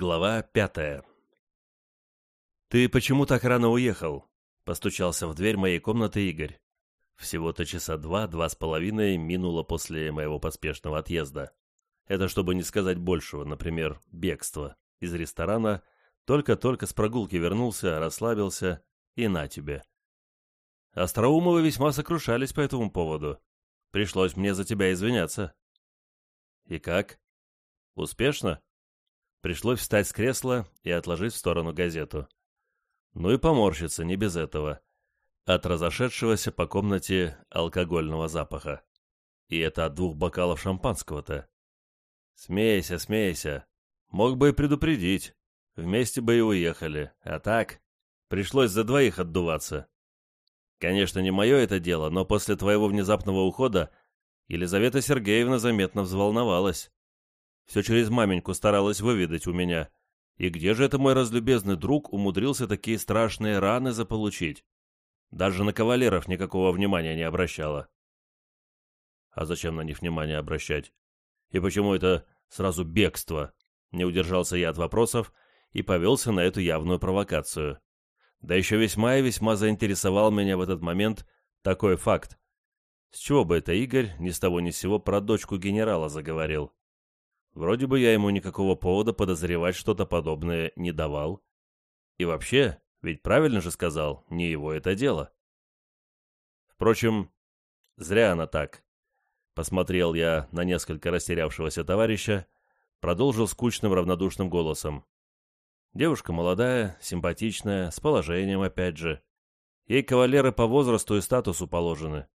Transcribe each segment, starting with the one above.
Глава пятая «Ты почему так рано уехал?» — постучался в дверь моей комнаты Игорь. Всего-то часа два-два с половиной минуло после моего поспешного отъезда. Это чтобы не сказать большего, например, бегства из ресторана, только-только с прогулки вернулся, расслабился, и на тебе. Остроумовы весьма сокрушались по этому поводу. Пришлось мне за тебя извиняться. И как? Успешно? Пришлось встать с кресла и отложить в сторону газету. Ну и поморщиться, не без этого. От разошедшегося по комнате алкогольного запаха. И это от двух бокалов шампанского-то. Смейся, смейся. Мог бы и предупредить. Вместе бы и уехали. А так, пришлось за двоих отдуваться. Конечно, не мое это дело, но после твоего внезапного ухода Елизавета Сергеевна заметно взволновалась. Все через маменьку старалась выведать у меня. И где же это мой разлюбезный друг умудрился такие страшные раны заполучить? Даже на кавалеров никакого внимания не обращала. А зачем на них внимание обращать? И почему это сразу бегство? Не удержался я от вопросов и повелся на эту явную провокацию. Да еще весьма и весьма заинтересовал меня в этот момент такой факт. С чего бы это Игорь ни с того ни с сего про дочку генерала заговорил? Вроде бы я ему никакого повода подозревать что-то подобное не давал. И вообще, ведь правильно же сказал, не его это дело. Впрочем, зря она так. Посмотрел я на несколько растерявшегося товарища, продолжил скучным равнодушным голосом. Девушка молодая, симпатичная, с положением опять же. Ей кавалеры по возрасту и статусу положены.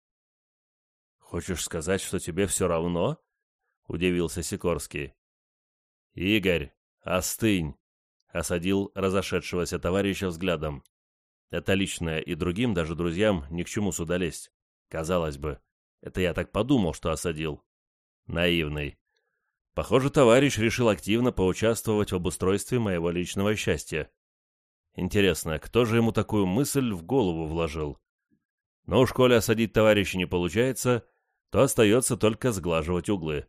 «Хочешь сказать, что тебе все равно?» Удивился Сикорский. «Игорь, остынь!» — осадил разошедшегося товарища взглядом. «Это личное, и другим, даже друзьям, ни к чему сюда лезть. Казалось бы, это я так подумал, что осадил. Наивный. Похоже, товарищ решил активно поучаствовать в обустройстве моего личного счастья. Интересно, кто же ему такую мысль в голову вложил? Но уж коли осадить товарища не получается, то остается только сглаживать углы.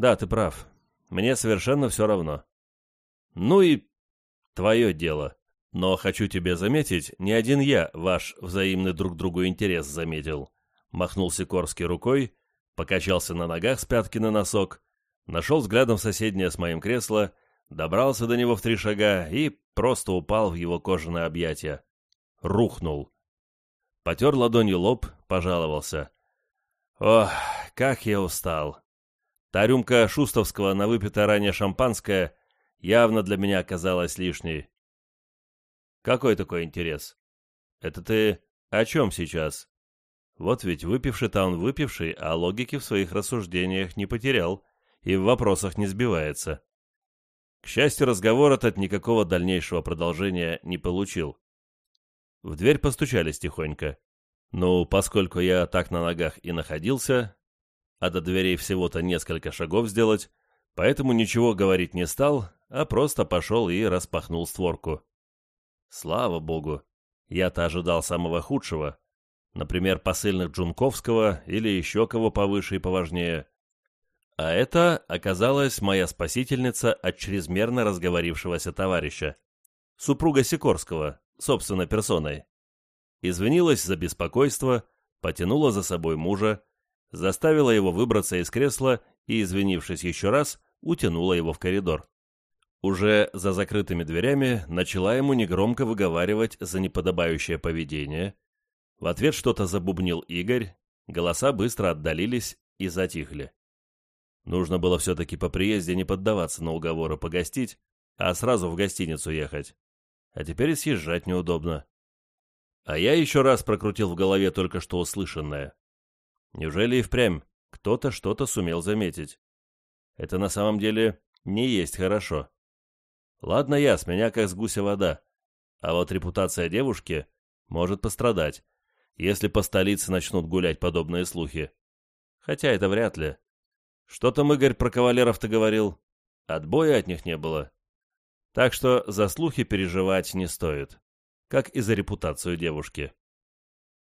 Да, ты прав. Мне совершенно все равно. Ну и твое дело. Но хочу тебе заметить, не один я ваш взаимный друг другу интерес заметил. Махнул Сикорский рукой, покачался на ногах с пятки на носок, нашел взглядом соседнее с моим кресло, добрался до него в три шага и просто упал в его кожаное объятие. Рухнул. Потер ладонью лоб, пожаловался. «Ох, как я устал!» Та рюмка шустовского на выпитое ранее шампанское явно для меня оказалась лишней. Какой такой интерес? Это ты о чем сейчас? Вот ведь выпивший-то он выпивший, а логики в своих рассуждениях не потерял и в вопросах не сбивается. К счастью, разговор этот никакого дальнейшего продолжения не получил. В дверь постучались тихонько. Ну, поскольку я так на ногах и находился, а до дверей всего-то несколько шагов сделать, поэтому ничего говорить не стал, а просто пошел и распахнул створку. Слава богу, я-то ожидал самого худшего, например, посыльных Джунковского или еще кого повыше и поважнее. А это оказалась моя спасительница от чрезмерно разговорившегося товарища, супруга Сикорского, собственно персоной. Извинилась за беспокойство, потянула за собой мужа, заставила его выбраться из кресла и, извинившись еще раз, утянула его в коридор. Уже за закрытыми дверями начала ему негромко выговаривать за неподобающее поведение. В ответ что-то забубнил Игорь, голоса быстро отдалились и затихли. Нужно было все-таки по приезде не поддаваться на уговоры погостить, а сразу в гостиницу ехать. А теперь съезжать неудобно. А я еще раз прокрутил в голове только что услышанное. Неужели и впрямь кто-то что-то сумел заметить? Это на самом деле не есть хорошо. Ладно я, с меня как с гуся вода. А вот репутация девушки может пострадать, если по столице начнут гулять подобные слухи. Хотя это вряд ли. Что там Игорь про кавалеров-то говорил? Отбоя от них не было. Так что за слухи переживать не стоит. Как и за репутацию девушки.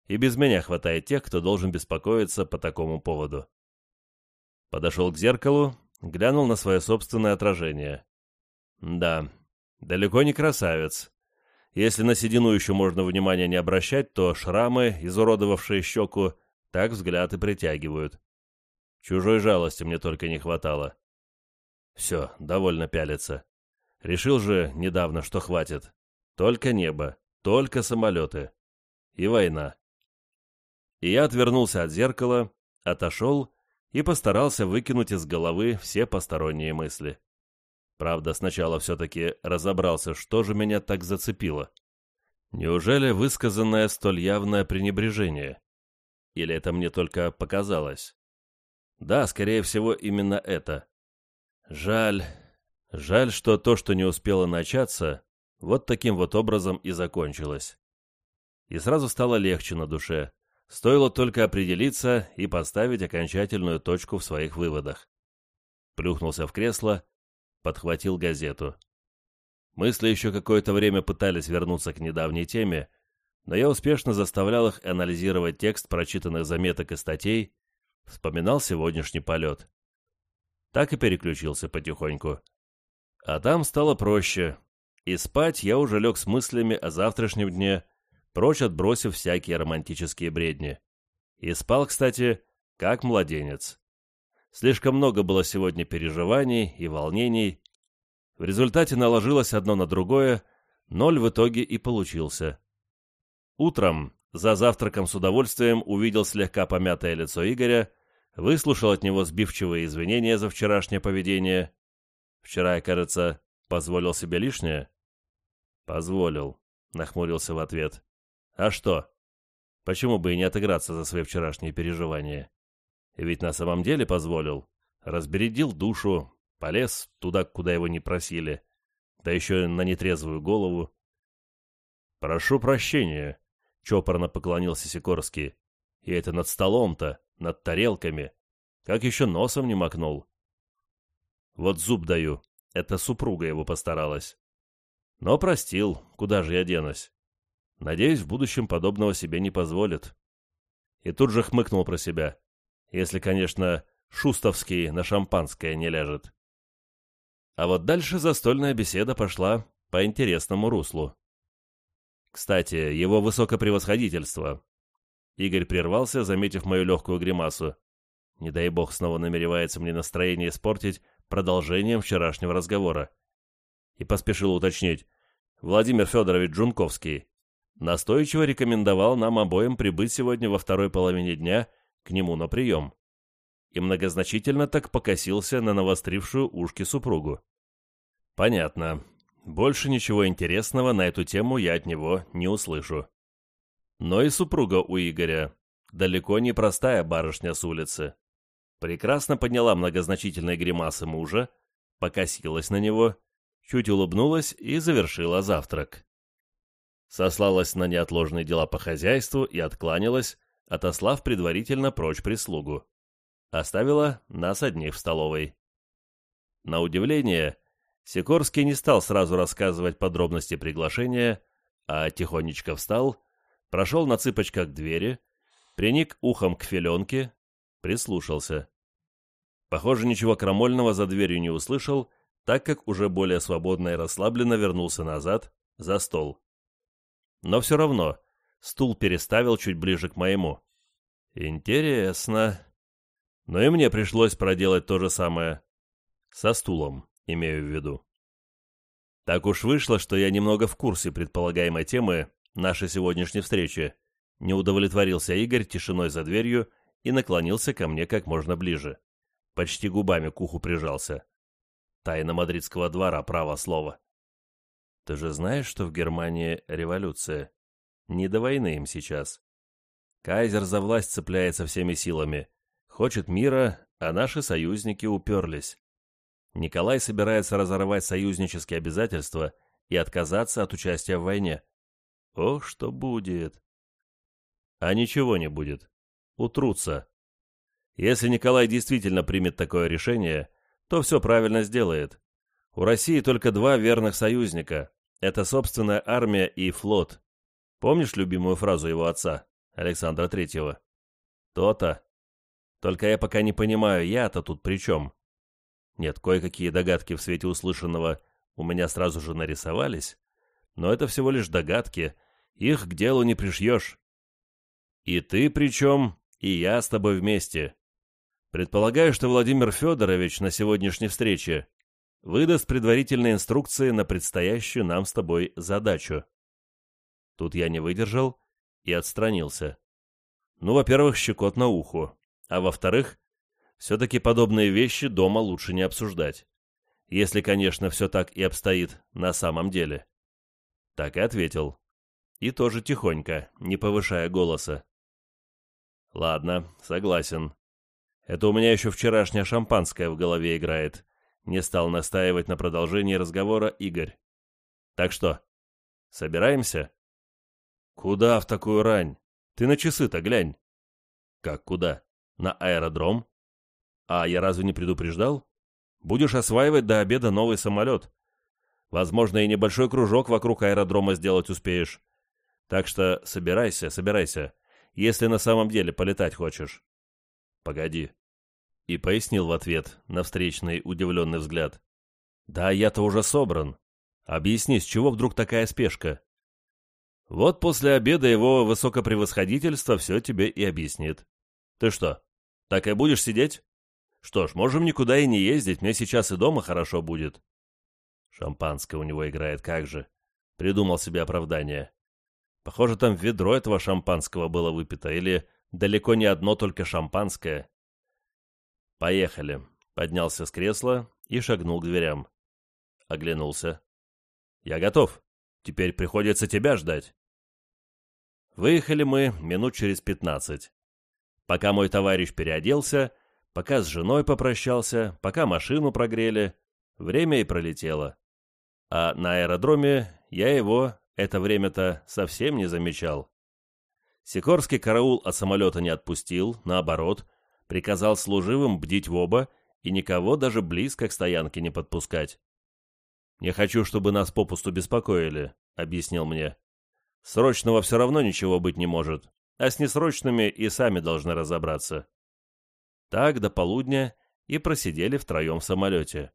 И без меня хватает тех, кто должен беспокоиться по такому поводу. Подошел к зеркалу, глянул на свое собственное отражение. Да, далеко не красавец. Если на седину еще можно внимания не обращать, то шрамы, изуродовавшие щеку, так взгляд и притягивают. Чужой жалости мне только не хватало. Все, довольно пялиться. Решил же недавно, что хватит. Только небо, только самолеты. И война. И я отвернулся от зеркала, отошел и постарался выкинуть из головы все посторонние мысли. Правда, сначала все-таки разобрался, что же меня так зацепило. Неужели высказанное столь явное пренебрежение? Или это мне только показалось? Да, скорее всего, именно это. Жаль. Жаль, что то, что не успело начаться, вот таким вот образом и закончилось. И сразу стало легче на душе. Стоило только определиться и поставить окончательную точку в своих выводах. Плюхнулся в кресло, подхватил газету. Мысли еще какое-то время пытались вернуться к недавней теме, но я успешно заставлял их анализировать текст прочитанных заметок и статей, вспоминал сегодняшний полет. Так и переключился потихоньку. А там стало проще, и спать я уже лег с мыслями о завтрашнем дне, прочь отбросив всякие романтические бредни. И спал, кстати, как младенец. Слишком много было сегодня переживаний и волнений. В результате наложилось одно на другое, ноль в итоге и получился. Утром, за завтраком с удовольствием, увидел слегка помятое лицо Игоря, выслушал от него сбивчивые извинения за вчерашнее поведение. Вчера я, кажется, позволил себе лишнее? Позволил, нахмурился в ответ. А что? Почему бы и не отыграться за свои вчерашние переживания? Ведь на самом деле позволил. Разбередил душу, полез туда, куда его не просили. Да еще на нетрезвую голову. «Прошу прощения», — чопорно поклонился Сикорский. «И это над столом-то, над тарелками. Как еще носом не макнул». «Вот зуб даю, это супруга его постаралась». «Но простил, куда же я денусь?» Надеюсь, в будущем подобного себе не позволит. И тут же хмыкнул про себя. Если, конечно, Шустовский на шампанское не ляжет. А вот дальше застольная беседа пошла по интересному руслу. Кстати, его высокопревосходительство. Игорь прервался, заметив мою легкую гримасу. Не дай бог снова намеревается мне настроение испортить продолжением вчерашнего разговора. И поспешил уточнить. Владимир Федорович Джунковский настойчиво рекомендовал нам обоим прибыть сегодня во второй половине дня к нему на прием. И многозначительно так покосился на навострившую ушки супругу. Понятно. Больше ничего интересного на эту тему я от него не услышу. Но и супруга у Игоря далеко не простая барышня с улицы. Прекрасно подняла многозначительные гримасы мужа, покосилась на него, чуть улыбнулась и завершила завтрак сослалась на неотложные дела по хозяйству и откланялась, отослав предварительно прочь прислугу. Оставила нас одних в столовой. На удивление, Сикорский не стал сразу рассказывать подробности приглашения, а тихонечко встал, прошел на цыпочках к двери, приник ухом к филенке, прислушался. Похоже, ничего крамольного за дверью не услышал, так как уже более свободно и расслабленно вернулся назад, за стол. Но все равно стул переставил чуть ближе к моему. Интересно. Но и мне пришлось проделать то же самое. Со стулом, имею в виду. Так уж вышло, что я немного в курсе предполагаемой темы нашей сегодняшней встречи. Не удовлетворился Игорь тишиной за дверью и наклонился ко мне как можно ближе. Почти губами к уху прижался. Тайна мадридского двора, право слово. Ты же знаешь, что в Германии революция? Не до войны им сейчас. Кайзер за власть цепляется всеми силами. Хочет мира, а наши союзники уперлись. Николай собирается разорвать союзнические обязательства и отказаться от участия в войне. Ох, что будет. А ничего не будет. Утрутся. Если Николай действительно примет такое решение, то все правильно сделает. У России только два верных союзника это собственная армия и флот. Помнишь любимую фразу его отца, Александра Третьего? То-то. Только я пока не понимаю, я-то тут при чем? Нет, кое-какие догадки в свете услышанного у меня сразу же нарисовались, но это всего лишь догадки, их к делу не пришьешь. И ты причем, и я с тобой вместе. Предполагаю, что Владимир Федорович на сегодняшней встрече выдаст предварительные инструкции на предстоящую нам с тобой задачу. Тут я не выдержал и отстранился. Ну, во-первых, щекот на уху, а во-вторых, все-таки подобные вещи дома лучше не обсуждать. Если, конечно, все так и обстоит на самом деле. Так и ответил. И тоже тихонько, не повышая голоса. Ладно, согласен. Это у меня еще вчерашнее шампанское в голове играет. Не стал настаивать на продолжении разговора Игорь. Так что, собираемся? Куда в такую рань? Ты на часы-то глянь. Как куда? На аэродром? А я разве не предупреждал? Будешь осваивать до обеда новый самолет. Возможно, и небольшой кружок вокруг аэродрома сделать успеешь. Так что собирайся, собирайся, если на самом деле полетать хочешь. Погоди. И пояснил в ответ на встречный удивленный взгляд. Да, я-то уже собран. Объясни, с чего вдруг такая спешка? Вот после обеда его высокопревосходительство все тебе и объяснит. Ты что, так и будешь сидеть? Что ж, можем никуда и не ездить, мне сейчас и дома хорошо будет. Шампанское у него играет, как же. Придумал себе оправдание. Похоже, там ведро этого шампанского было выпито, или далеко не одно только шампанское. Поехали. Поднялся с кресла и шагнул к дверям. Оглянулся. Я готов. Теперь приходится тебя ждать. Выехали мы минут через пятнадцать. Пока мой товарищ переоделся, пока с женой попрощался, пока машину прогрели, время и пролетело. А на аэродроме я его, это время-то, совсем не замечал. Сикорский караул от самолета не отпустил, наоборот, приказал служивым бдить в оба и никого даже близко к стоянке не подпускать. «Не хочу, чтобы нас попусту беспокоили», — объяснил мне. «Срочного все равно ничего быть не может, а с несрочными и сами должны разобраться». Так до полудня и просидели втроем в самолете.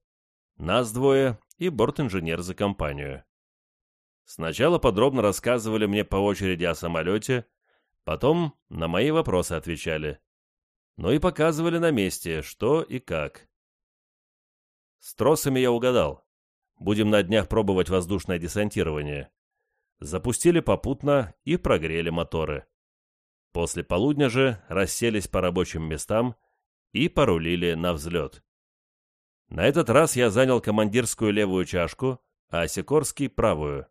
Нас двое и бортинженер за компанию. Сначала подробно рассказывали мне по очереди о самолете, потом на мои вопросы отвечали. Ну и показывали на месте, что и как. С тросами я угадал. Будем на днях пробовать воздушное десантирование. Запустили попутно и прогрели моторы. После полудня же расселись по рабочим местам и порулили на взлет. На этот раз я занял командирскую левую чашку, а Сикорский — правую.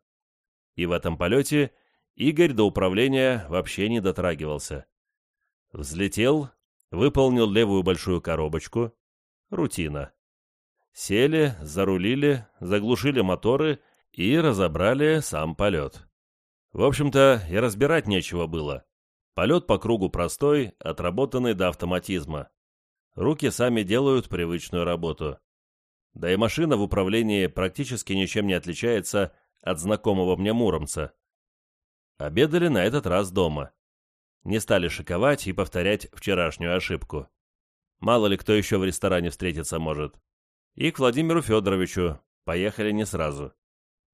И в этом полете Игорь до управления вообще не дотрагивался. Взлетел, выполнил левую большую коробочку. Рутина. Сели, зарулили, заглушили моторы и разобрали сам полет. В общем-то, и разбирать нечего было. Полет по кругу простой, отработанный до автоматизма. Руки сами делают привычную работу. Да и машина в управлении практически ничем не отличается от знакомого мне Муромца. Обедали на этот раз дома. Не стали шиковать и повторять вчерашнюю ошибку. Мало ли кто еще в ресторане встретиться может. И к Владимиру Федоровичу поехали не сразу.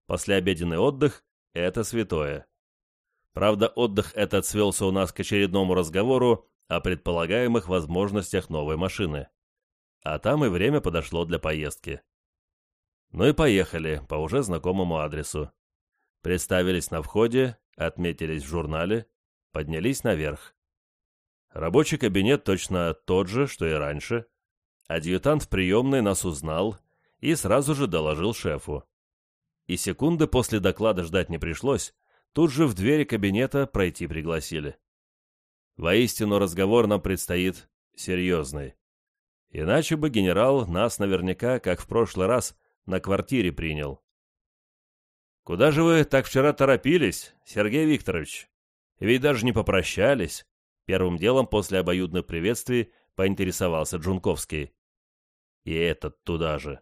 Послеобеденный отдых — это святое. Правда, отдых этот свелся у нас к очередному разговору о предполагаемых возможностях новой машины. А там и время подошло для поездки. Ну и поехали по уже знакомому адресу. Представились на входе, отметились в журнале, поднялись наверх. Рабочий кабинет точно тот же, что и раньше. Адъютант в приемной нас узнал и сразу же доложил шефу. И секунды после доклада ждать не пришлось, тут же в двери кабинета пройти пригласили. Воистину разговор нам предстоит серьезный. Иначе бы генерал нас наверняка, как в прошлый раз, на квартире принял. «Куда же вы так вчера торопились, Сергей Викторович? Ведь даже не попрощались». Первым делом после обоюдных приветствий поинтересовался Джунковский. И этот туда же.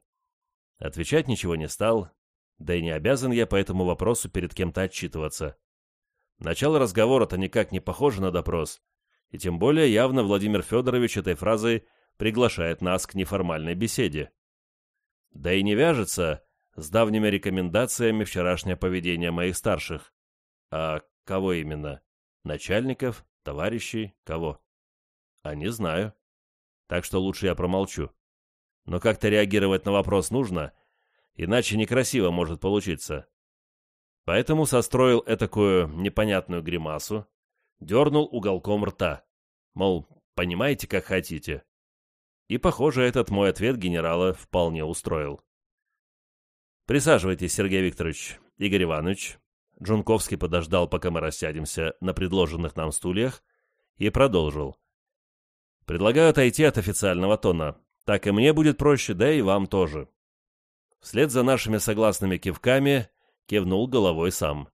Отвечать ничего не стал, да и не обязан я по этому вопросу перед кем-то отчитываться. Начало разговора-то никак не похоже на допрос, и тем более явно Владимир Федорович этой фразой приглашает нас к неформальной беседе. Да и не вяжется с давними рекомендациями вчерашнее поведение моих старших. А кого именно? Начальников? Товарищей? Кого? А не знаю. Так что лучше я промолчу. Но как-то реагировать на вопрос нужно, иначе некрасиво может получиться. Поэтому состроил этакую непонятную гримасу, дернул уголком рта. Мол, понимаете, как хотите. И, похоже, этот мой ответ генерала вполне устроил. «Присаживайтесь, Сергей Викторович. Игорь Иванович». Джунковский подождал, пока мы рассядемся на предложенных нам стульях, и продолжил. «Предлагаю отойти от официального тона. Так и мне будет проще, да и вам тоже». Вслед за нашими согласными кивками кивнул головой сам.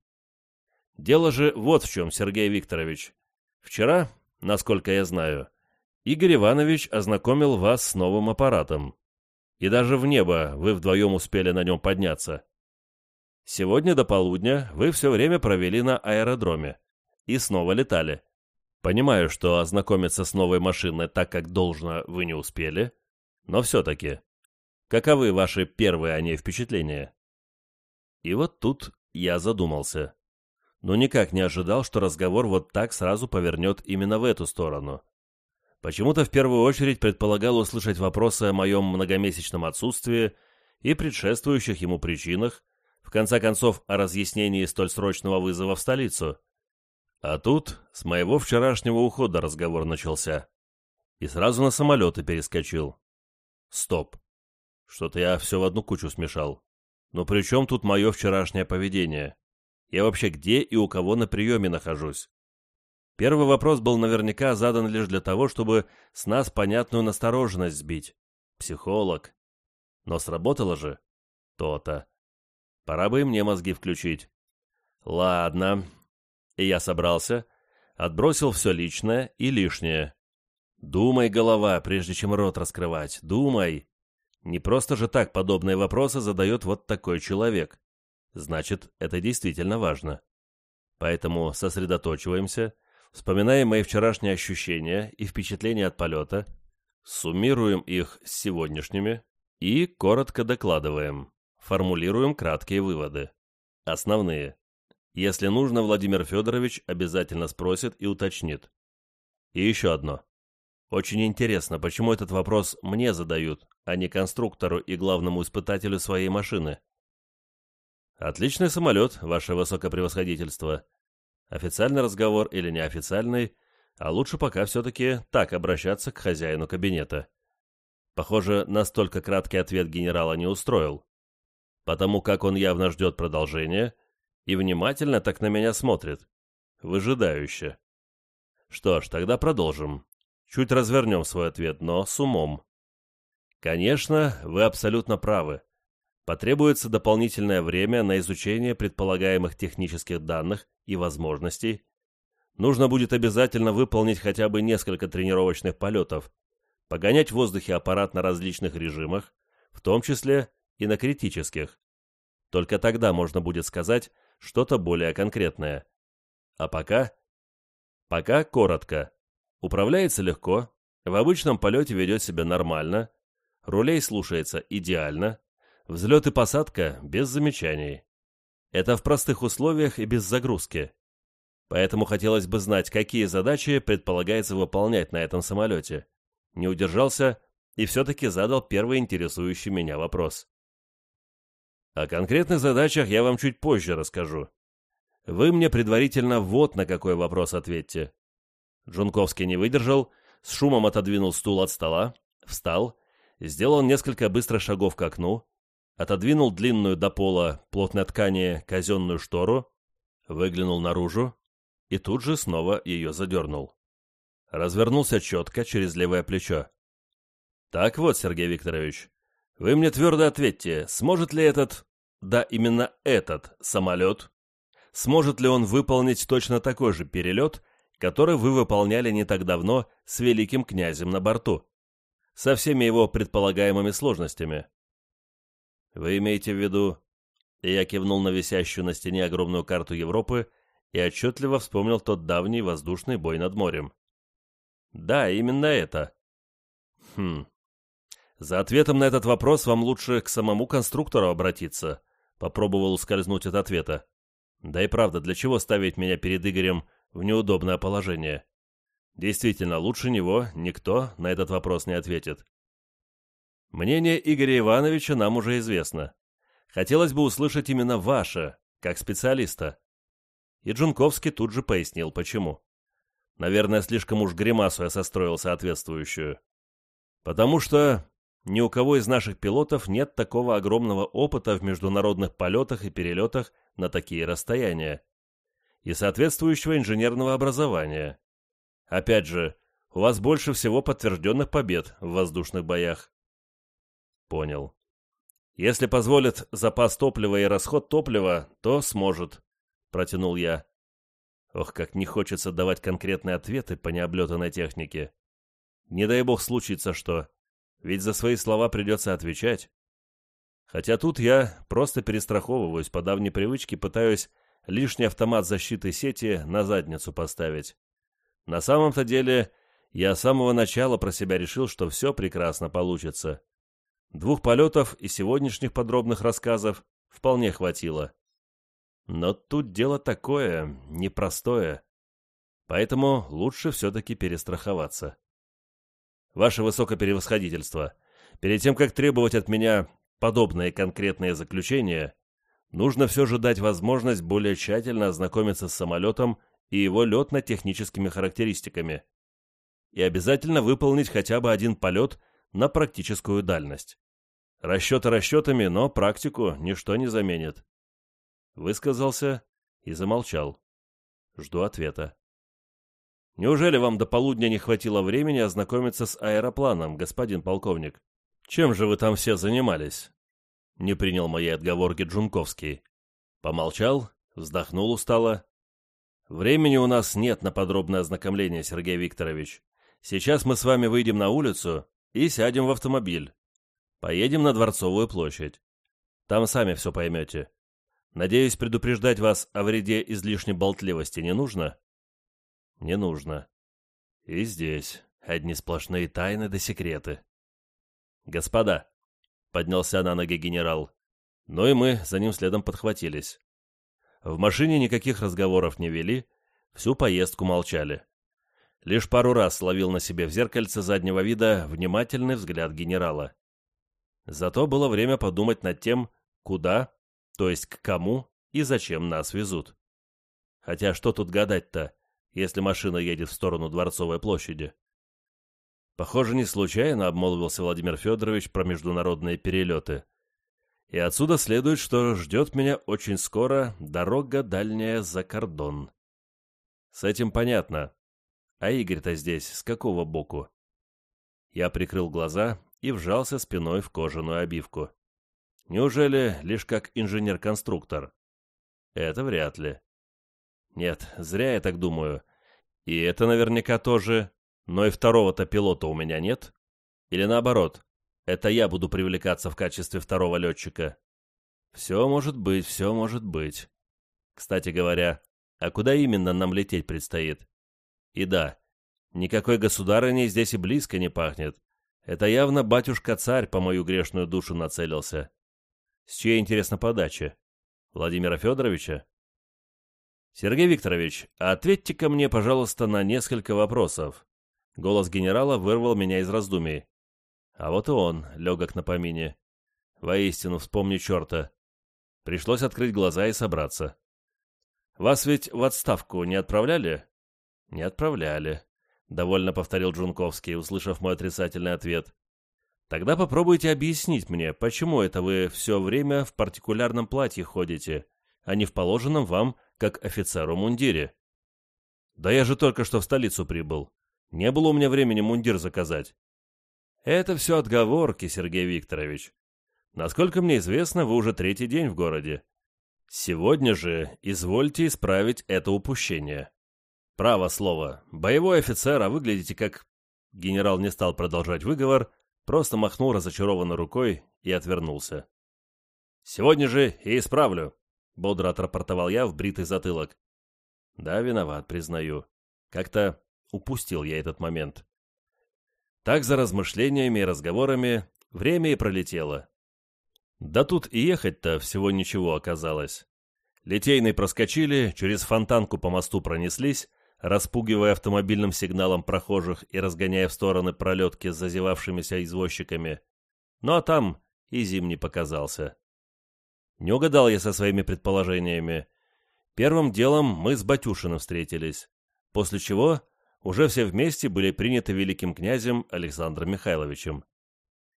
«Дело же вот в чем, Сергей Викторович. Вчера, насколько я знаю, Игорь Иванович ознакомил вас с новым аппаратом. И даже в небо вы вдвоем успели на нем подняться. Сегодня до полудня вы все время провели на аэродроме. И снова летали. Понимаю, что ознакомиться с новой машиной так, как должно, вы не успели. Но все-таки. Каковы ваши первые о ней впечатления? И вот тут я задумался. Но никак не ожидал, что разговор вот так сразу повернет именно в эту сторону. Почему-то в первую очередь предполагал услышать вопросы о моем многомесячном отсутствии и предшествующих ему причинах, конце концов, о разъяснении столь срочного вызова в столицу. А тут с моего вчерашнего ухода разговор начался. И сразу на самолеты перескочил. Стоп. Что-то я все в одну кучу смешал. Но при чем тут мое вчерашнее поведение? Я вообще где и у кого на приеме нахожусь? Первый вопрос был наверняка задан лишь для того, чтобы с нас понятную настороженность сбить. Психолог. Но сработало же. То-то. Пора бы и мне мозги включить. Ладно. И я собрался, отбросил все личное и лишнее. Думай, голова, прежде чем рот раскрывать. Думай. Не просто же так подобные вопросы задает вот такой человек. Значит, это действительно важно. Поэтому сосредоточиваемся, Вспоминаем мои вчерашние ощущения и впечатления от полета, суммируем их с сегодняшними и коротко докладываем, формулируем краткие выводы. Основные. Если нужно, Владимир Федорович обязательно спросит и уточнит. И еще одно. Очень интересно, почему этот вопрос мне задают, а не конструктору и главному испытателю своей машины. Отличный самолет, ваше высокопревосходительство. Официальный разговор или неофициальный, а лучше пока все-таки так обращаться к хозяину кабинета. Похоже, настолько краткий ответ генерала не устроил, потому как он явно ждет продолжения и внимательно так на меня смотрит, выжидающе. Что ж, тогда продолжим. Чуть развернем свой ответ, но с умом. Конечно, вы абсолютно правы. Потребуется дополнительное время на изучение предполагаемых технических данных и возможностей. Нужно будет обязательно выполнить хотя бы несколько тренировочных полетов, погонять в воздухе аппарат на различных режимах, в том числе и на критических. Только тогда можно будет сказать что-то более конкретное. А пока? Пока коротко. Управляется легко, в обычном полете ведет себя нормально, рулей слушается идеально, Взлет и посадка без замечаний. Это в простых условиях и без загрузки. Поэтому хотелось бы знать, какие задачи предполагается выполнять на этом самолете. Не удержался и все-таки задал первый интересующий меня вопрос. О конкретных задачах я вам чуть позже расскажу. Вы мне предварительно вот на какой вопрос ответьте. Джунковский не выдержал, с шумом отодвинул стул от стола, встал, сделал несколько быстрых шагов к окну, отодвинул длинную до пола плотной ткани казенную штору, выглянул наружу и тут же снова ее задернул. Развернулся четко через левое плечо. «Так вот, Сергей Викторович, вы мне твердо ответьте, сможет ли этот, да именно этот самолет, сможет ли он выполнить точно такой же перелет, который вы выполняли не так давно с великим князем на борту, со всеми его предполагаемыми сложностями?» Вы имеете в виду... я кивнул на висящую на стене огромную карту Европы и отчетливо вспомнил тот давний воздушный бой над морем. Да, именно это. Хм. За ответом на этот вопрос вам лучше к самому конструктору обратиться. Попробовал ускользнуть от ответа. Да и правда, для чего ставить меня перед Игорем в неудобное положение? Действительно, лучше него никто на этот вопрос не ответит. Мнение Игоря Ивановича нам уже известно. Хотелось бы услышать именно ваше, как специалиста. И Джунковский тут же пояснил, почему. Наверное, слишком уж гримасу я состроил соответствующую. Потому что ни у кого из наших пилотов нет такого огромного опыта в международных полетах и перелетах на такие расстояния. И соответствующего инженерного образования. Опять же, у вас больше всего подтвержденных побед в воздушных боях. Понял. Если позволит запас топлива и расход топлива, то сможет, протянул я. Ох, как не хочется давать конкретные ответы по необлетанной технике. Не дай бог случится что, ведь за свои слова придется отвечать. Хотя тут я просто перестраховываюсь по давней привычке, пытаюсь лишний автомат защиты сети на задницу поставить. На самом-то деле, я с самого начала про себя решил, что все прекрасно получится. Двух полетов и сегодняшних подробных рассказов вполне хватило. Но тут дело такое, непростое. Поэтому лучше все-таки перестраховаться. Ваше высокопревосходительство, перед тем, как требовать от меня подобные конкретные заключения, нужно все же дать возможность более тщательно ознакомиться с самолетом и его летно-техническими характеристиками. И обязательно выполнить хотя бы один полет на практическую дальность. Расчеты расчетами, но практику ничто не заменит. Высказался и замолчал. Жду ответа. Неужели вам до полудня не хватило времени ознакомиться с аэропланом, господин полковник? Чем же вы там все занимались? Не принял моей отговорки Джунковский. Помолчал, вздохнул устало Времени у нас нет на подробное ознакомление, Сергей Викторович. Сейчас мы с вами выйдем на улицу и сядем в автомобиль. Поедем на Дворцовую площадь. Там сами все поймете. Надеюсь, предупреждать вас о вреде излишней болтливости не нужно? Не нужно. И здесь одни сплошные тайны да секреты. Господа, поднялся на ноги генерал, но и мы за ним следом подхватились. В машине никаких разговоров не вели, всю поездку молчали. Лишь пару раз ловил на себе в зеркальце заднего вида внимательный взгляд генерала. Зато было время подумать над тем, куда, то есть к кому и зачем нас везут. Хотя что тут гадать-то, если машина едет в сторону Дворцовой площади? Похоже, не случайно обмолвился Владимир Федорович про международные перелеты. И отсюда следует, что ждет меня очень скоро дорога дальняя за кордон. С этим понятно. А Игорь-то здесь с какого боку? Я прикрыл глаза и вжался спиной в кожаную обивку. Неужели лишь как инженер-конструктор? Это вряд ли. Нет, зря я так думаю. И это наверняка тоже. Но и второго-то пилота у меня нет? Или наоборот, это я буду привлекаться в качестве второго летчика. Все может быть, все может быть. Кстати говоря, а куда именно нам лететь предстоит? И да, никакой государыни здесь и близко не пахнет. Это явно батюшка-царь по мою грешную душу нацелился. С чьей, интересно, подачи? Владимира Федоровича? Сергей Викторович, ответьте-ка мне, пожалуйста, на несколько вопросов. Голос генерала вырвал меня из раздумий. А вот и он, легок на помине. Воистину, вспомни черта. Пришлось открыть глаза и собраться. «Вас ведь в отставку не отправляли?» «Не отправляли», — довольно повторил Джунковский, услышав мой отрицательный ответ. «Тогда попробуйте объяснить мне, почему это вы все время в партикулярном платье ходите, а не в положенном вам, как офицеру, мундире?» «Да я же только что в столицу прибыл. Не было у меня времени мундир заказать. Это все отговорки, Сергей Викторович. Насколько мне известно, вы уже третий день в городе. Сегодня же извольте исправить это упущение. Право слово, боевой офицер, а выглядите как... Генерал не стал продолжать выговор, просто махнул разочарованно рукой и отвернулся. «Сегодня же и исправлю», — бодро отрапортовал я в бритый затылок. «Да, виноват, признаю. Как-то упустил я этот момент». Так за размышлениями и разговорами Время и пролетело. Да тут и ехать-то всего ничего оказалось. Литейный проскочили, через фонтанку по мосту пронеслись, распугивая автомобильным сигналом прохожих и разгоняя в стороны пролетки с зазевавшимися извозчиками. Ну а там и зим не показался. Не угадал я со своими предположениями. Первым делом мы с Батюшиным встретились, после чего уже все вместе были приняты великим князем Александром Михайловичем.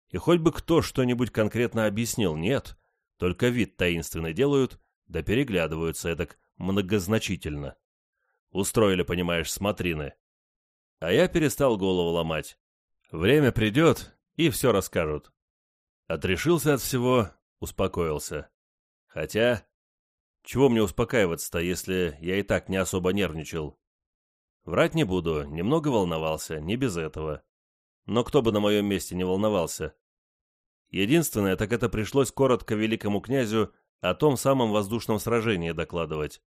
И хоть бы кто что-нибудь конкретно объяснил, нет, только вид таинственный делают, да переглядываются эдак многозначительно. Устроили, понимаешь, смотрины. А я перестал голову ломать. Время придет, и все расскажут. Отрешился от всего, успокоился. Хотя, чего мне успокаиваться-то, если я и так не особо нервничал? Врать не буду, немного волновался, не без этого. Но кто бы на моем месте не волновался? Единственное, так это пришлось коротко великому князю о том самом воздушном сражении докладывать.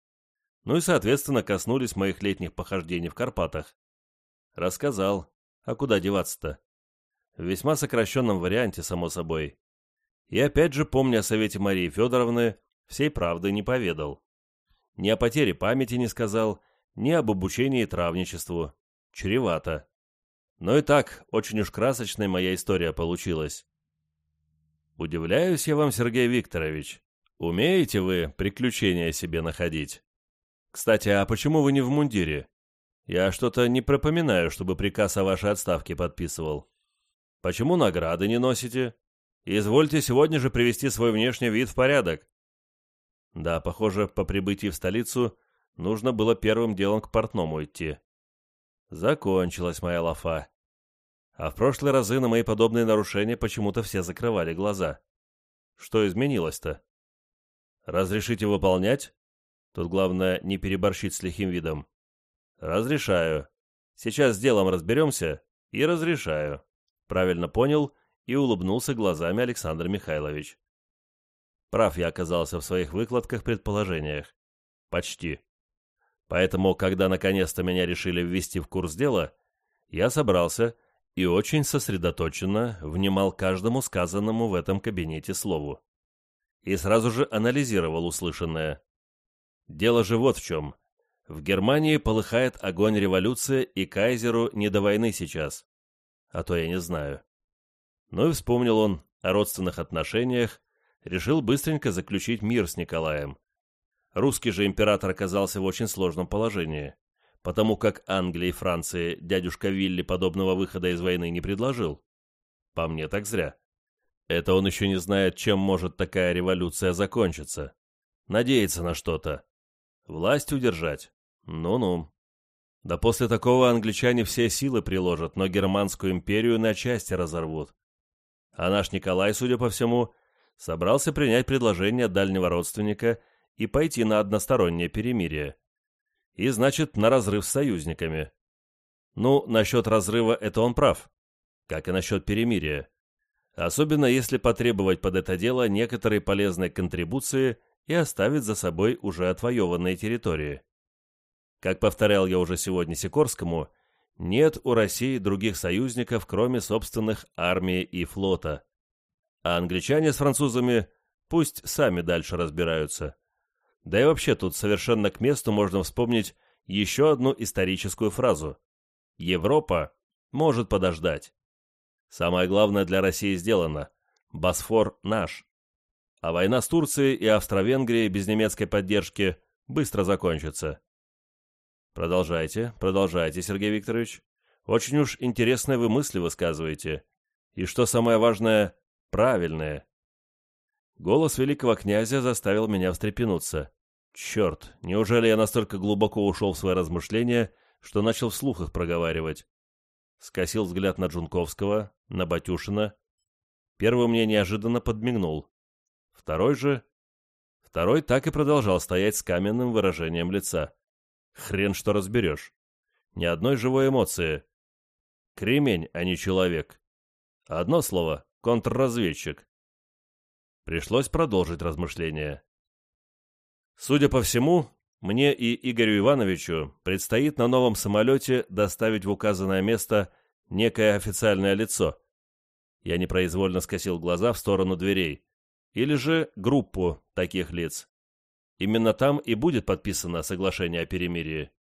Ну и, соответственно, коснулись моих летних похождений в Карпатах. Рассказал. А куда деваться-то? В весьма сокращенном варианте, само собой. И опять же, помня о совете Марии Федоровны, всей правды не поведал. Ни о потере памяти не сказал, ни об обучении травничеству. Чревато. Но и так, очень уж красочной моя история получилась. Удивляюсь я вам, Сергей Викторович. Умеете вы приключения себе находить? Кстати, а почему вы не в мундире? Я что-то не пропоминаю, чтобы приказ о вашей отставке подписывал. Почему награды не носите? Извольте сегодня же привести свой внешний вид в порядок. Да, похоже, по прибытии в столицу нужно было первым делом к портному идти. Закончилась моя лафа. А в прошлые разы на мои подобные нарушения почему-то все закрывали глаза. Что изменилось-то? Разрешите выполнять? Тут главное не переборщить с лихим видом. Разрешаю. Сейчас с делом разберемся и разрешаю. Правильно понял и улыбнулся глазами Александр Михайлович. Прав я оказался в своих выкладках-предположениях. Почти. Поэтому, когда наконец-то меня решили ввести в курс дела, я собрался и очень сосредоточенно внимал каждому сказанному в этом кабинете слову. И сразу же анализировал услышанное. Дело же вот в чем. В Германии полыхает огонь революции, и кайзеру не до войны сейчас. А то я не знаю. Ну и вспомнил он о родственных отношениях, решил быстренько заключить мир с Николаем. Русский же император оказался в очень сложном положении потому как Англии и Франции дядюшка Вилли подобного выхода из войны не предложил. По мне так зря. Это он еще не знает, чем может такая революция закончиться. Надеется на что-то. Власть удержать? Ну-ну. Да после такого англичане все силы приложат, но Германскую империю на части разорвут. А наш Николай, судя по всему, собрался принять предложение дальнего родственника и пойти на одностороннее перемирие и, значит, на разрыв с союзниками. Ну, насчет разрыва это он прав, как и насчет перемирия. Особенно если потребовать под это дело некоторые полезные контрибуции и оставить за собой уже отвоеванные территории. Как повторял я уже сегодня Сикорскому, нет у России других союзников, кроме собственных армии и флота. А англичане с французами пусть сами дальше разбираются. Да и вообще тут совершенно к месту можно вспомнить еще одну историческую фразу. Европа может подождать. Самое главное для России сделано. Босфор наш. А война с Турцией и Австро-Венгрией без немецкой поддержки быстро закончится. Продолжайте, продолжайте, Сергей Викторович. Очень уж интересные вы мысли высказываете. И что самое важное, правильные. Голос великого князя заставил меня встрепенуться. Черт, неужели я настолько глубоко ушел в свои размышления, что начал вслух их проговаривать? Скосил взгляд на Джунковского, на Батюшина. Первый мне неожиданно подмигнул. Второй же... Второй так и продолжал стоять с каменным выражением лица. Хрен что разберешь. Ни одной живой эмоции. Кремень, а не человек. Одно слово — контрразведчик. Пришлось продолжить размышления. Судя по всему, мне и Игорю Ивановичу предстоит на новом самолете доставить в указанное место некое официальное лицо. Я непроизвольно скосил глаза в сторону дверей. Или же группу таких лиц. Именно там и будет подписано соглашение о перемирии.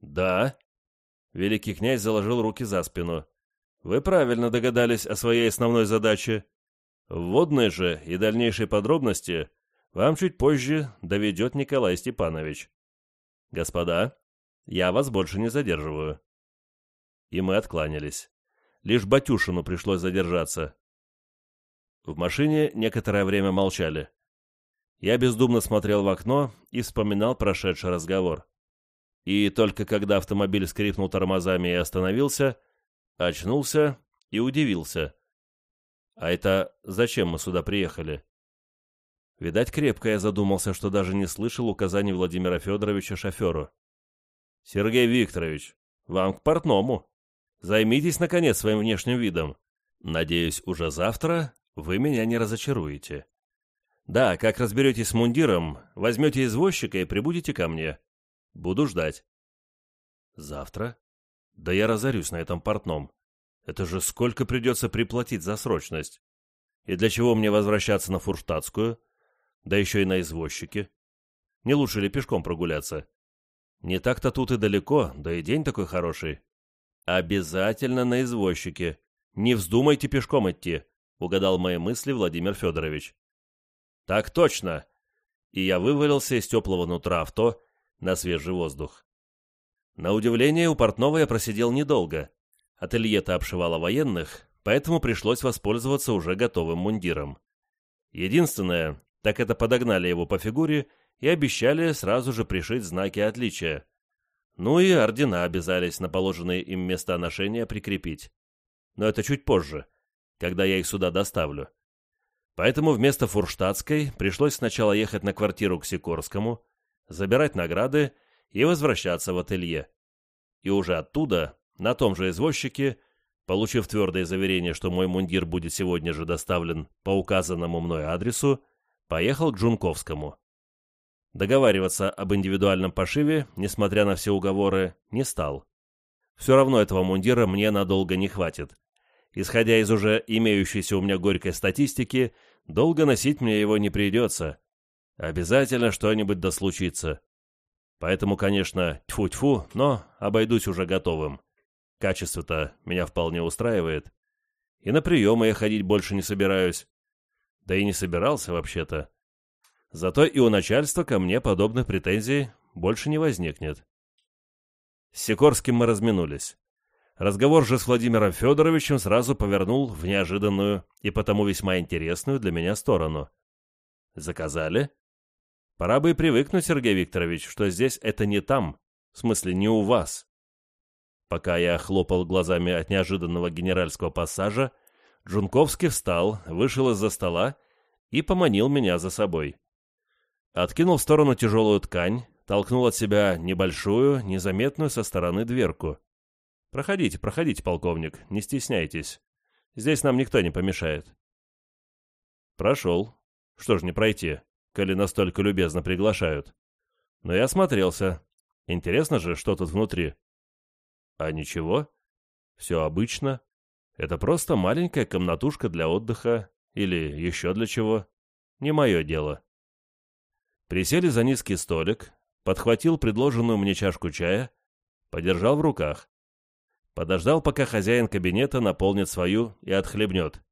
Да. Великий князь заложил руки за спину. Вы правильно догадались о своей основной задаче. Вводные же и дальнейшие подробности вам чуть позже доведет Николай Степанович. Господа, я вас больше не задерживаю. И мы откланялись. Лишь Батюшину пришлось задержаться. В машине некоторое время молчали. Я бездумно смотрел в окно и вспоминал прошедший разговор. И только когда автомобиль скрипнул тормозами и остановился, очнулся и удивился. А это зачем мы сюда приехали? Видать, крепко я задумался, что даже не слышал указаний Владимира Федоровича шоферу. «Сергей Викторович, вам к портному. Займитесь, наконец, своим внешним видом. Надеюсь, уже завтра вы меня не разочаруете. Да, как разберетесь с мундиром, возьмете извозчика и прибудете ко мне. Буду ждать». «Завтра? Да я разорюсь на этом портном. Это же сколько придется приплатить за срочность? И для чего мне возвращаться на Фурштадтскую? Да еще и на извозчике. Не лучше ли пешком прогуляться? Не так-то тут и далеко, да и день такой хороший. Обязательно на извозчике. Не вздумайте пешком идти, угадал мои мысли Владимир Федорович. Так точно. И я вывалился из теплого нутра авто на свежий воздух. На удивление, у портного я просидел недолго. Ателье-то обшивало военных, поэтому пришлось воспользоваться уже готовым мундиром. Единственное, так это подогнали его по фигуре и обещали сразу же пришить знаки отличия. Ну и ордена обязались на положенные им места ношения прикрепить. Но это чуть позже, когда я их сюда доставлю. Поэтому вместо Фурштадтской пришлось сначала ехать на квартиру к Сикорскому, забирать награды и возвращаться в ателье. И уже оттуда на том же извозчике, получив твердое заверение, что мой мундир будет сегодня же доставлен по указанному мной адресу, поехал к Джунковскому. Договариваться об индивидуальном пошиве, несмотря на все уговоры, не стал. Все равно этого мундира мне надолго не хватит. Исходя из уже имеющейся у меня горькой статистики, долго носить мне его не придется. Обязательно что-нибудь да случится. Поэтому, конечно, тьфу-тьфу, но обойдусь уже готовым. Качество-то меня вполне устраивает. И на приемы я ходить больше не собираюсь. Да и не собирался вообще-то. Зато и у начальства ко мне подобных претензий больше не возникнет. С Сикорским мы разминулись. Разговор же с Владимиром Федоровичем сразу повернул в неожиданную и потому весьма интересную для меня сторону. Заказали? Пора бы и привыкнуть, Сергей Викторович, что здесь это не там, в смысле не у вас. Пока я хлопал глазами от неожиданного генеральского пассажа, Джунковский встал, вышел из-за стола и поманил меня за собой. Откинул в сторону тяжелую ткань, толкнул от себя небольшую, незаметную со стороны дверку. «Проходите, проходите, полковник, не стесняйтесь. Здесь нам никто не помешает». Прошел. Что ж не пройти, коли настолько любезно приглашают. Но я осмотрелся. Интересно же, что тут внутри. А ничего. Все обычно. Это просто маленькая комнатушка для отдыха или еще для чего. Не мое дело. Присели за низкий столик, подхватил предложенную мне чашку чая, подержал в руках. Подождал, пока хозяин кабинета наполнит свою и отхлебнет.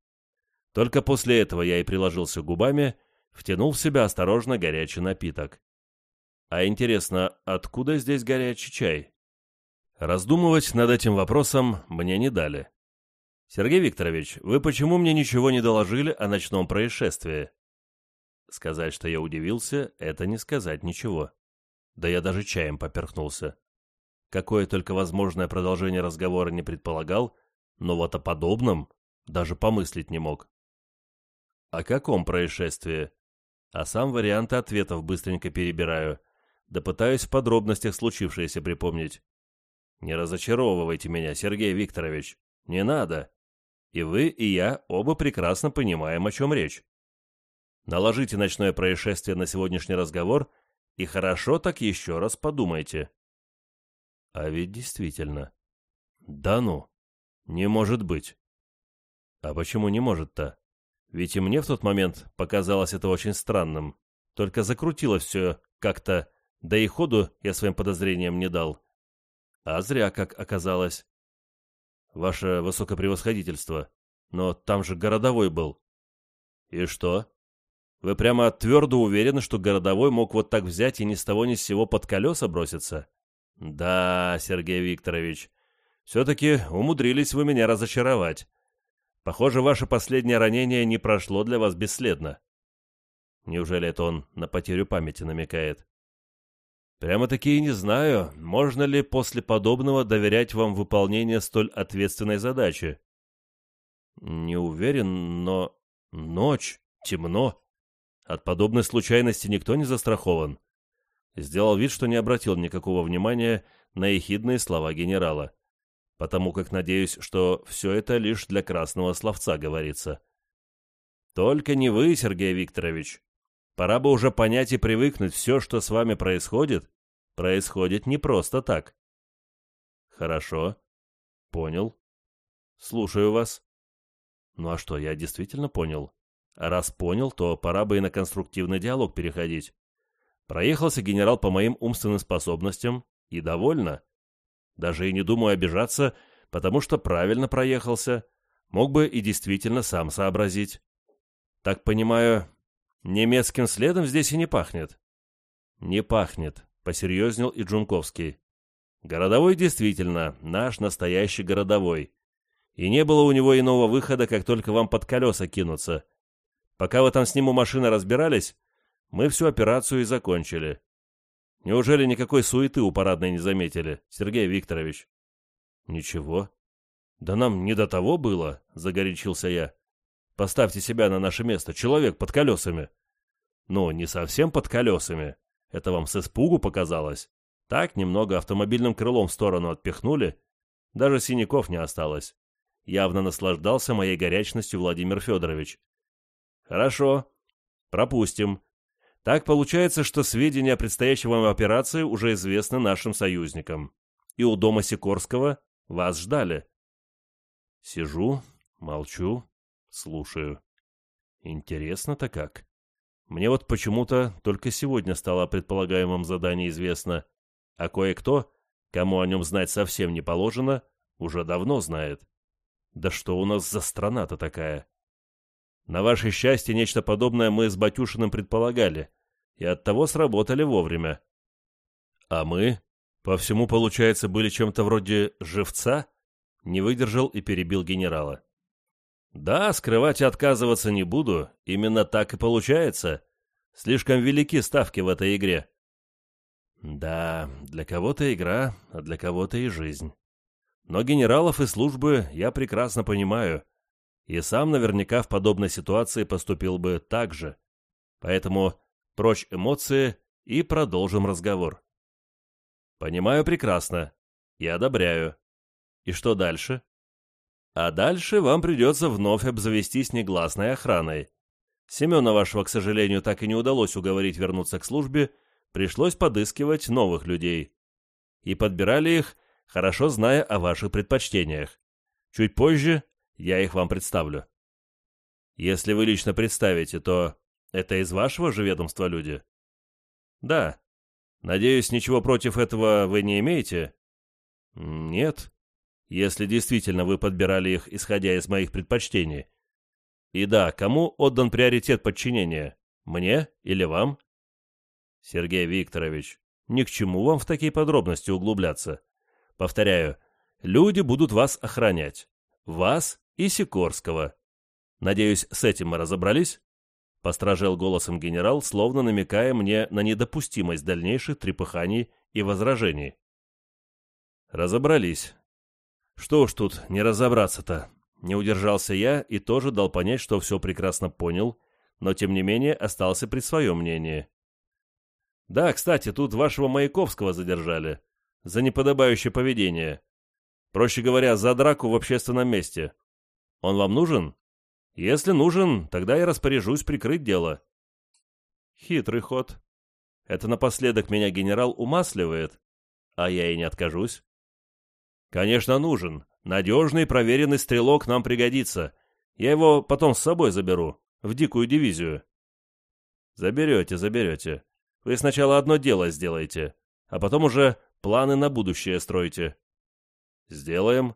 Только после этого я и приложился губами, втянул в себя осторожно горячий напиток. А интересно, откуда здесь горячий чай? Раздумывать над этим вопросом мне не дали. «Сергей Викторович, вы почему мне ничего не доложили о ночном происшествии?» Сказать, что я удивился, это не сказать ничего. Да я даже чаем поперхнулся. Какое только возможное продолжение разговора не предполагал, но вот о подобном даже помыслить не мог. О каком происшествии? А сам варианты ответов быстренько перебираю, да пытаюсь в подробностях случившееся припомнить. Не разочаровывайте меня, Сергей Викторович. Не надо. И вы, и я оба прекрасно понимаем, о чем речь. Наложите ночное происшествие на сегодняшний разговор и хорошо так еще раз подумайте. А ведь действительно. Да ну, не может быть. А почему не может-то? Ведь и мне в тот момент показалось это очень странным. Только закрутилось все как-то, да и ходу я своим подозрениям не дал. А зря, как оказалось. Ваше высокопревосходительство, но там же городовой был. И что? Вы прямо твердо уверены, что городовой мог вот так взять и ни с того ни с сего под колеса броситься? Да, Сергей Викторович, все-таки умудрились вы меня разочаровать. Похоже, ваше последнее ранение не прошло для вас бесследно. Неужели это он на потерю памяти намекает? Прямо-таки и не знаю, можно ли после подобного доверять вам выполнение столь ответственной задачи. Не уверен, но ночь, темно. От подобной случайности никто не застрахован. Сделал вид, что не обратил никакого внимания на ехидные слова генерала потому как надеюсь, что все это лишь для красного словца говорится. Только не вы, Сергей Викторович. Пора бы уже понять и привыкнуть, все, что с вами происходит, происходит не просто так. Хорошо. Понял. Слушаю вас. Ну а что, я действительно понял. Раз понял, то пора бы и на конструктивный диалог переходить. Проехался генерал по моим умственным способностям, и довольно. Даже и не думаю обижаться, потому что правильно проехался. Мог бы и действительно сам сообразить. Так понимаю, немецким следом здесь и не пахнет. Не пахнет, посерьезнел и Джунковский. Городовой действительно наш настоящий городовой. И не было у него иного выхода, как только вам под колеса кинуться. Пока вы там с ним у машины разбирались, мы всю операцию и закончили. Неужели никакой суеты у парадной не заметили, Сергей Викторович? Ничего. Да нам не до того было, загорячился я. Поставьте себя на наше место, человек под колесами. Ну, не совсем под колесами. Это вам с испугу показалось. Так, немного автомобильным крылом в сторону отпихнули. Даже синяков не осталось. Явно наслаждался моей горячностью Владимир Федорович. Хорошо. Пропустим. Так получается, что сведения о предстоящей вам операции уже известны нашим союзникам. И у дома Сикорского вас ждали. Сижу, молчу, слушаю. Интересно-то как. Мне вот почему-то только сегодня стало о предполагаемом задании известно, а кое-кто, кому о нем знать совсем не положено, уже давно знает. Да что у нас за страна-то такая? На ваше счастье, нечто подобное мы с Батюшиным предполагали, и оттого сработали вовремя. А мы, по всему, получается, были чем-то вроде живца? Не выдержал и перебил генерала. Да, скрывать и отказываться не буду, именно так и получается. Слишком велики ставки в этой игре. Да, для кого-то игра, а для кого-то и жизнь. Но генералов и службы я прекрасно понимаю и сам наверняка в подобной ситуации поступил бы так же. Поэтому прочь эмоции и продолжим разговор. Понимаю прекрасно. И одобряю. И что дальше? А дальше вам придется вновь обзавестись негласной охраной. Семена вашего, к сожалению, так и не удалось уговорить вернуться к службе, пришлось подыскивать новых людей. И подбирали их, хорошо зная о ваших предпочтениях. Чуть позже я их вам представлю. Если вы лично представите, то это из вашего же ведомства люди? Да. Надеюсь, ничего против этого вы не имеете? Нет. Если действительно вы подбирали их, исходя из моих предпочтений. И да, кому отдан приоритет подчинения? Мне или вам? Сергей Викторович, ни к чему вам в такие подробности углубляться. Повторяю, люди будут вас охранять. Вас и Сикорского. Надеюсь, с этим мы разобрались?» Постражел голосом генерал, словно намекая мне на недопустимость дальнейших трепыханий и возражений. «Разобрались. Что уж тут не разобраться-то?» Не удержался я и тоже дал понять, что все прекрасно понял, но тем не менее остался при своем мнении. «Да, кстати, тут вашего Маяковского задержали. За неподобающее поведение. Проще говоря, за драку в общественном месте. Он вам нужен? Если нужен, тогда я распоряжусь прикрыть дело. Хитрый ход. Это напоследок меня генерал умасливает, а я и не откажусь. Конечно, нужен. Надежный проверенный стрелок нам пригодится. Я его потом с собой заберу, в дикую дивизию». «Заберете, заберете. Вы сначала одно дело сделайте, а потом уже планы на будущее стройте». «Сделаем.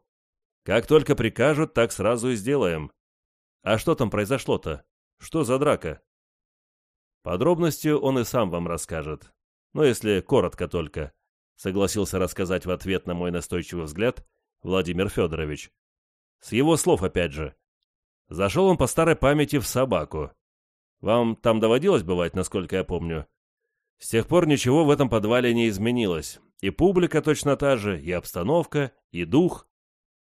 Как только прикажут, так сразу и сделаем. А что там произошло-то? Что за драка?» Подробностью он и сам вам расскажет. Но если коротко только, согласился рассказать в ответ на мой настойчивый взгляд Владимир Федорович. С его слов опять же. Зашел он по старой памяти в собаку. Вам там доводилось бывать, насколько я помню? С тех пор ничего в этом подвале не изменилось. И публика точно та же, и обстановка, и дух.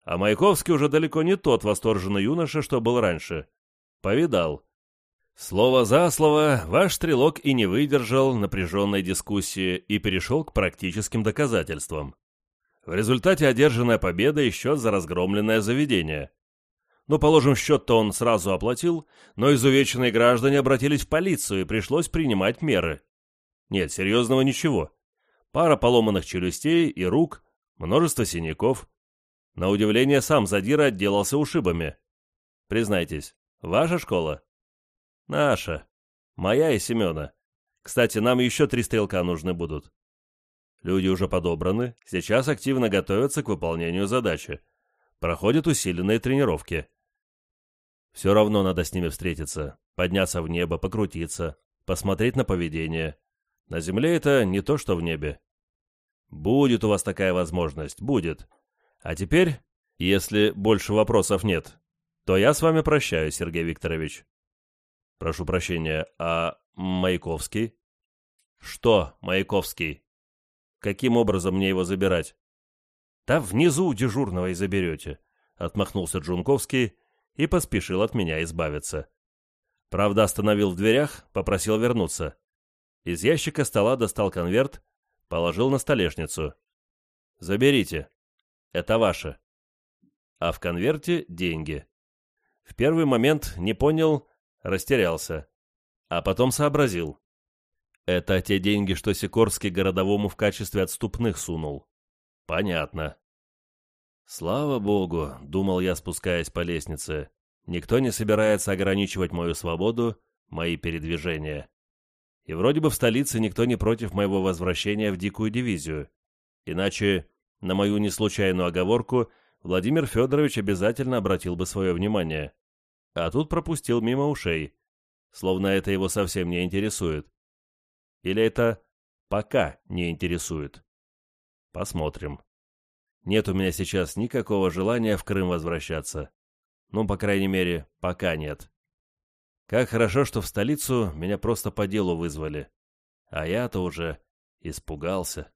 А Маяковский уже далеко не тот восторженный юноша, что был раньше. Повидал. Слово за слово, ваш стрелок и не выдержал напряженной дискуссии и перешел к практическим доказательствам. В результате одержанная победа и счет за разгромленное заведение. Ну, положим, счет-то он сразу оплатил, но изувеченные граждане обратились в полицию и пришлось принимать меры. Нет, серьезного ничего. Пара поломанных челюстей и рук, множество синяков. На удивление, сам задира отделался ушибами. Признайтесь, ваша школа? Наша. Моя и Семена. Кстати, нам еще три стрелка нужны будут. Люди уже подобраны, сейчас активно готовятся к выполнению задачи. Проходят усиленные тренировки. Все равно надо с ними встретиться, подняться в небо, покрутиться, посмотреть на поведение. На земле это не то, что в небе. Будет у вас такая возможность, будет. А теперь, если больше вопросов нет, то я с вами прощаюсь, Сергей Викторович. Прошу прощения, а Маяковский? Что Маяковский? Каким образом мне его забирать? Да внизу у дежурного и заберете, отмахнулся Джунковский и поспешил от меня избавиться. Правда, остановил в дверях, попросил вернуться. Из ящика стола достал конверт, положил на столешницу. «Заберите. Это ваше». А в конверте деньги. В первый момент не понял, растерялся. А потом сообразил. Это те деньги, что Сикорский городовому в качестве отступных сунул. Понятно. Слава богу, думал я, спускаясь по лестнице, никто не собирается ограничивать мою свободу, мои передвижения. И вроде бы в столице никто не против моего возвращения в дикую дивизию. Иначе, на мою неслучайную оговорку, Владимир Федорович обязательно обратил бы свое внимание а тут пропустил мимо ушей, словно это его совсем не интересует. Или это пока не интересует. Посмотрим. Нет у меня сейчас никакого желания в Крым возвращаться. Ну, по крайней мере, пока нет. Как хорошо, что в столицу меня просто по делу вызвали. А я-то уже испугался.